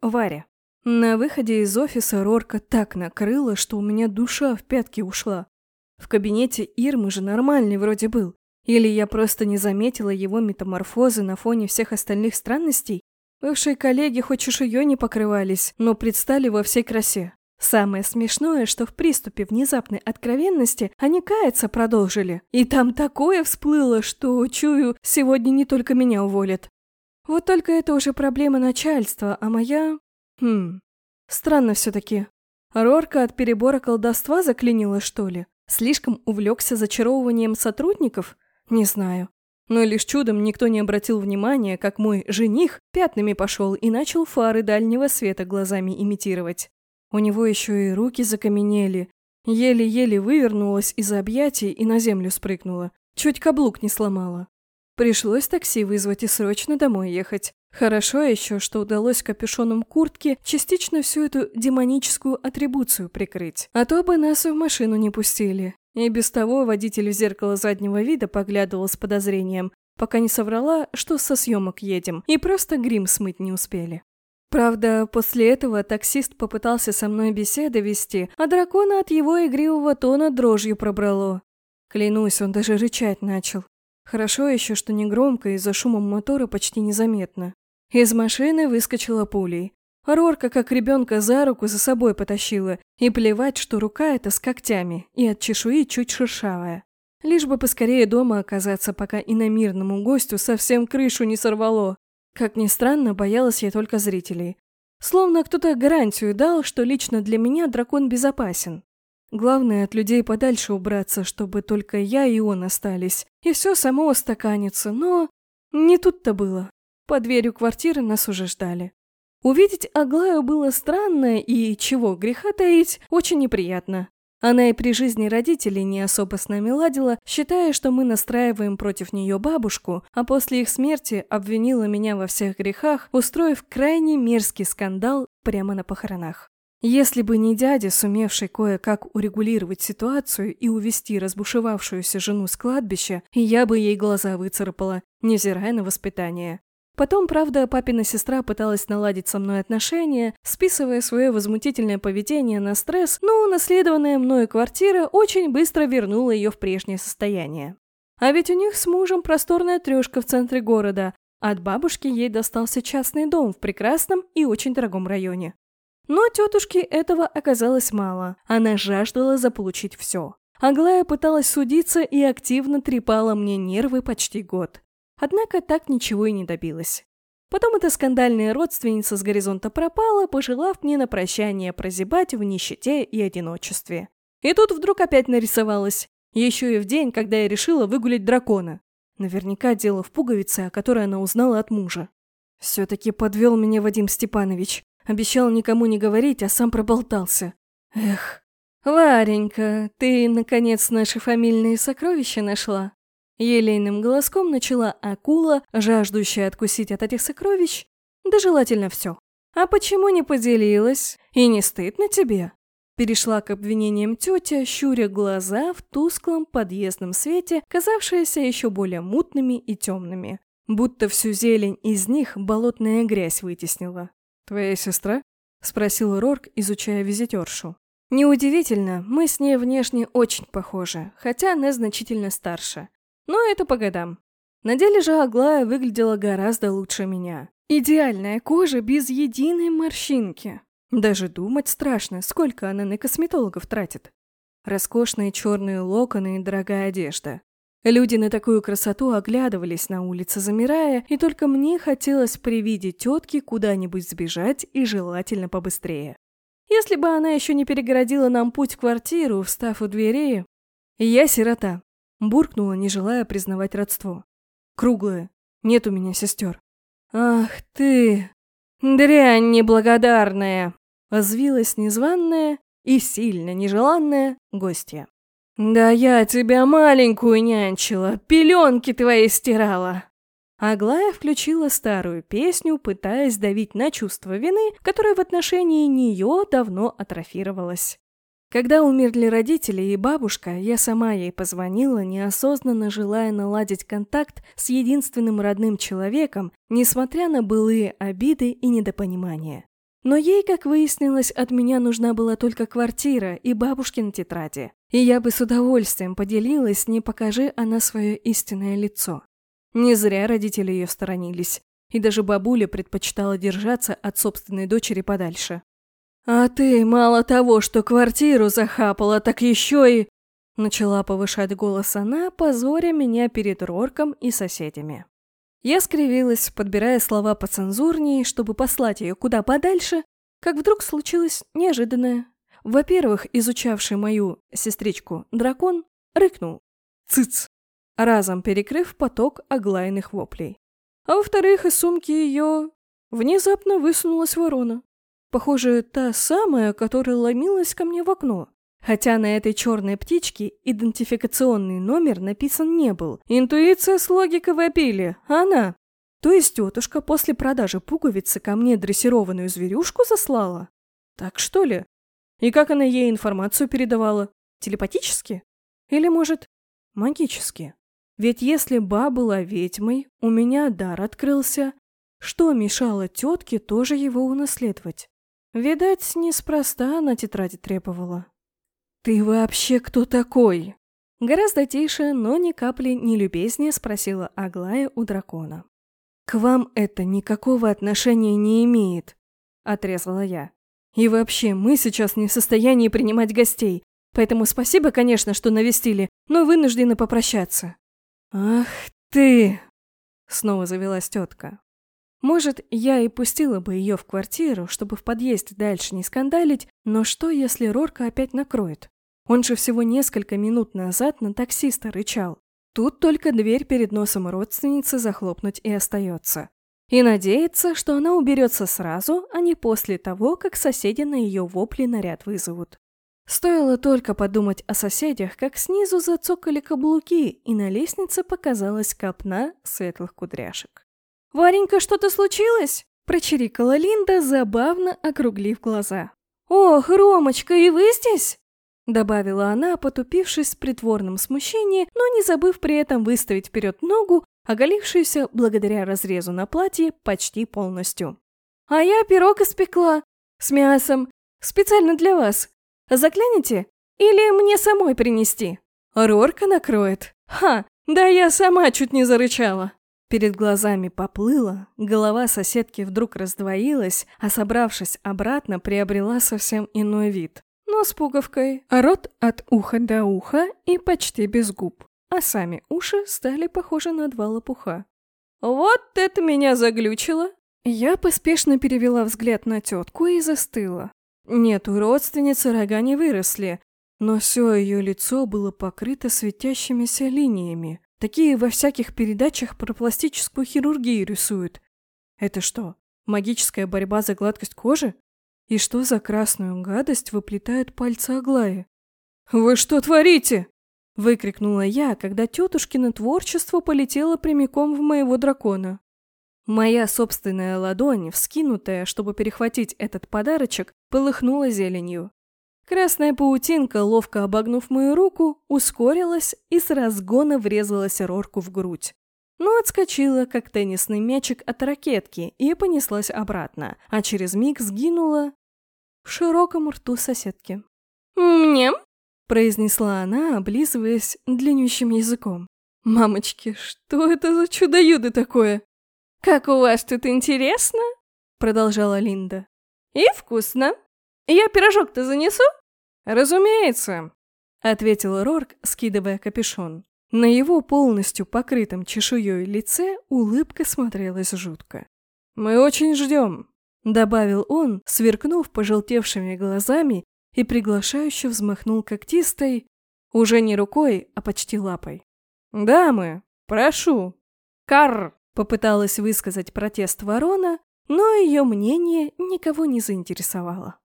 Варя. На выходе из офиса Рорка так накрыла, что у меня душа в пятки ушла. В кабинете Ирмы же нормальный вроде был. Или я просто не заметила его метаморфозы на фоне всех остальных странностей? Бывшие коллеги хоть чешуей не покрывались, но предстали во всей красе. Самое смешное, что в приступе внезапной откровенности они каяться продолжили. И там такое всплыло, что, чую, сегодня не только меня уволят. Вот только это уже проблема начальства, а моя... Хм... Странно все-таки. Рорка от перебора колдовства заклинила, что ли? Слишком увлекся зачаровыванием сотрудников? Не знаю. Но лишь чудом никто не обратил внимания, как мой жених пятнами пошел и начал фары дальнего света глазами имитировать. У него еще и руки закаменели. Еле-еле вывернулась из объятий и на землю спрыгнула. Чуть каблук не сломала. Пришлось такси вызвать и срочно домой ехать. Хорошо еще, что удалось капюшоном куртки частично всю эту демоническую атрибуцию прикрыть. А то бы нас в машину не пустили. И без того водитель в зеркало заднего вида поглядывал с подозрением, пока не соврала, что со съемок едем, и просто грим смыть не успели. Правда, после этого таксист попытался со мной беседы вести, а дракона от его игривого тона дрожью пробрало. Клянусь, он даже рычать начал. Хорошо еще, что не громко, из-за шума мотора почти незаметно. Из машины выскочила пулей. Рорка, как ребенка, за руку за собой потащила, и плевать, что рука эта с когтями, и от чешуи чуть шершавая. Лишь бы поскорее дома оказаться, пока иномирному гостю совсем крышу не сорвало. Как ни странно, боялась я только зрителей. Словно кто-то гарантию дал, что лично для меня дракон безопасен. Главное от людей подальше убраться, чтобы только я и он остались. И все само устаканится, но... Не тут-то было. Под дверью квартиры нас уже ждали. Увидеть Аглаю было странно и, чего греха таить, очень неприятно. Она и при жизни родителей не особо с нами ладила, считая, что мы настраиваем против нее бабушку, а после их смерти обвинила меня во всех грехах, устроив крайне мерзкий скандал прямо на похоронах. Если бы не дядя, сумевший кое-как урегулировать ситуацию и увести разбушевавшуюся жену с кладбища, я бы ей глаза выцарапала, невзирая на воспитание. Потом, правда, папина сестра пыталась наладить со мной отношения, списывая свое возмутительное поведение на стресс, но унаследованная мною квартира очень быстро вернула ее в прежнее состояние. А ведь у них с мужем просторная трешка в центре города, от бабушки ей достался частный дом в прекрасном и очень дорогом районе. Но тетушке этого оказалось мало, она жаждала заполучить все. Аглая пыталась судиться и активно трепала мне нервы почти год. Однако так ничего и не добилась. Потом эта скандальная родственница с горизонта пропала, пожелав мне на прощание прозябать в нищете и одиночестве. И тут вдруг опять нарисовалась. Еще и в день, когда я решила выгулять дракона. Наверняка дело в пуговице, о которой она узнала от мужа. Все-таки подвел меня Вадим Степанович. Обещал никому не говорить, а сам проболтался. Эх. Варенька, ты, наконец, наши фамильные сокровища нашла? Елейным голоском начала акула, жаждущая откусить от этих сокровищ, да желательно все. «А почему не поделилась? И не стыдно тебе?» Перешла к обвинениям тетя, щуря глаза в тусклом подъездном свете, казавшиеся еще более мутными и темными. Будто всю зелень из них болотная грязь вытеснила. «Твоя сестра?» – спросил Рорк, изучая визитершу. Неудивительно, мы с ней внешне очень похожи, хотя она значительно старше. Но это по годам. На деле же Аглая выглядела гораздо лучше меня. Идеальная кожа без единой морщинки. Даже думать страшно, сколько она на косметологов тратит. Роскошные черные локоны и дорогая одежда. Люди на такую красоту оглядывались на улице, замирая, и только мне хотелось при виде тетки куда-нибудь сбежать и желательно побыстрее. Если бы она еще не перегородила нам путь в квартиру, встав у двери... Я сирота, Буркнула, не желая признавать родство. Круглая. Нет у меня сестер. Ах ты! Дрянь неблагодарная! Озвилась незваная и сильно нежеланная гостья. «Да я тебя маленькую нянчила, пеленки твои стирала!» Аглая включила старую песню, пытаясь давить на чувство вины, которое в отношении нее давно атрофировалось. Когда умерли родители и бабушка, я сама ей позвонила, неосознанно желая наладить контакт с единственным родным человеком, несмотря на былые обиды и недопонимания. Но ей, как выяснилось, от меня нужна была только квартира и бабушкин тетради. И я бы с удовольствием поделилась, не покажи она свое истинное лицо. Не зря родители ее сторонились. И даже бабуля предпочитала держаться от собственной дочери подальше. «А ты мало того, что квартиру захапала, так еще и...» Начала повышать голос она, позоря меня перед Рорком и соседями. Я скривилась, подбирая слова поцензурнее, чтобы послать ее куда подальше, как вдруг случилось неожиданное. Во-первых, изучавший мою сестричку дракон рыкнул. «Цыц!» разом перекрыв поток оглаянных воплей. А во-вторых, из сумки ее внезапно высунулась ворона. Похоже, та самая, которая ломилась ко мне в окно. Хотя на этой черной птичке идентификационный номер написан не был. Интуиция с логикой вопили. Она. То есть тетушка после продажи пуговицы ко мне дрессированную зверюшку заслала? Так что ли? И как она ей информацию передавала? Телепатически? Или, может, магически? Ведь если ба была ведьмой, у меня дар открылся. Что мешало тетке тоже его унаследовать? Видать, неспроста она тетради требовала. «Ты вообще кто такой?» Гораздо тише, но ни капли не любезнее спросила Аглая у дракона. «К вам это никакого отношения не имеет», — отрезала я. «И вообще, мы сейчас не в состоянии принимать гостей, поэтому спасибо, конечно, что навестили, но вынуждены попрощаться». «Ах ты!» — снова завелась тетка. Может, я и пустила бы ее в квартиру, чтобы в подъезде дальше не скандалить, но что, если Рорка опять накроет? Он же всего несколько минут назад на таксиста рычал. Тут только дверь перед носом родственницы захлопнуть и остается. И надеяться, что она уберется сразу, а не после того, как соседи на ее вопли наряд вызовут. Стоило только подумать о соседях, как снизу зацокали каблуки, и на лестнице показалась копна светлых кудряшек. «Варенька, что-то случилось?» – прочирикала Линда, забавно округлив глаза. «Ох, Ромочка, и вы здесь?» Добавила она, потупившись в притворном смущении, но не забыв при этом выставить вперед ногу, оголившуюся благодаря разрезу на платье почти полностью. «А я пирог испекла. С мясом. Специально для вас. Заглянете? Или мне самой принести?» «Рорка накроет. Ха, да я сама чуть не зарычала». Перед глазами поплыла, голова соседки вдруг раздвоилась, а собравшись обратно, приобрела совсем иной вид. Но с пуговкой, а рот от уха до уха и почти без губ, а сами уши стали похожи на два лопуха. «Вот это меня заглючило!» Я поспешно перевела взгляд на тетку и застыла. Нет, у родственницы рога не выросли, но все ее лицо было покрыто светящимися линиями, Такие во всяких передачах про пластическую хирургию рисуют. Это что, магическая борьба за гладкость кожи? И что за красную гадость выплетают пальцы Аглаи? «Вы что творите?» – выкрикнула я, когда тетушкино творчество полетело прямиком в моего дракона. Моя собственная ладонь, вскинутая, чтобы перехватить этот подарочек, полыхнула зеленью. Красная паутинка, ловко обогнув мою руку, ускорилась и с разгона врезалась Рорку в грудь. Но отскочила, как теннисный мячик от ракетки, и понеслась обратно, а через миг сгинула в широком рту соседки. «Мне?» – произнесла она, облизываясь длиннющим языком. «Мамочки, что это за чудо-юдо такое?» «Как у вас тут интересно?» – продолжала Линда. «И вкусно. Я пирожок-то занесу?» «Разумеется», — ответил Рорк, скидывая капюшон. На его полностью покрытом чешуей лице улыбка смотрелась жутко. «Мы очень ждем», — добавил он, сверкнув пожелтевшими глазами и приглашающе взмахнул когтистой, уже не рукой, а почти лапой. «Дамы, прошу!» «Карр!» — попыталась высказать протест ворона, но ее мнение никого не заинтересовало.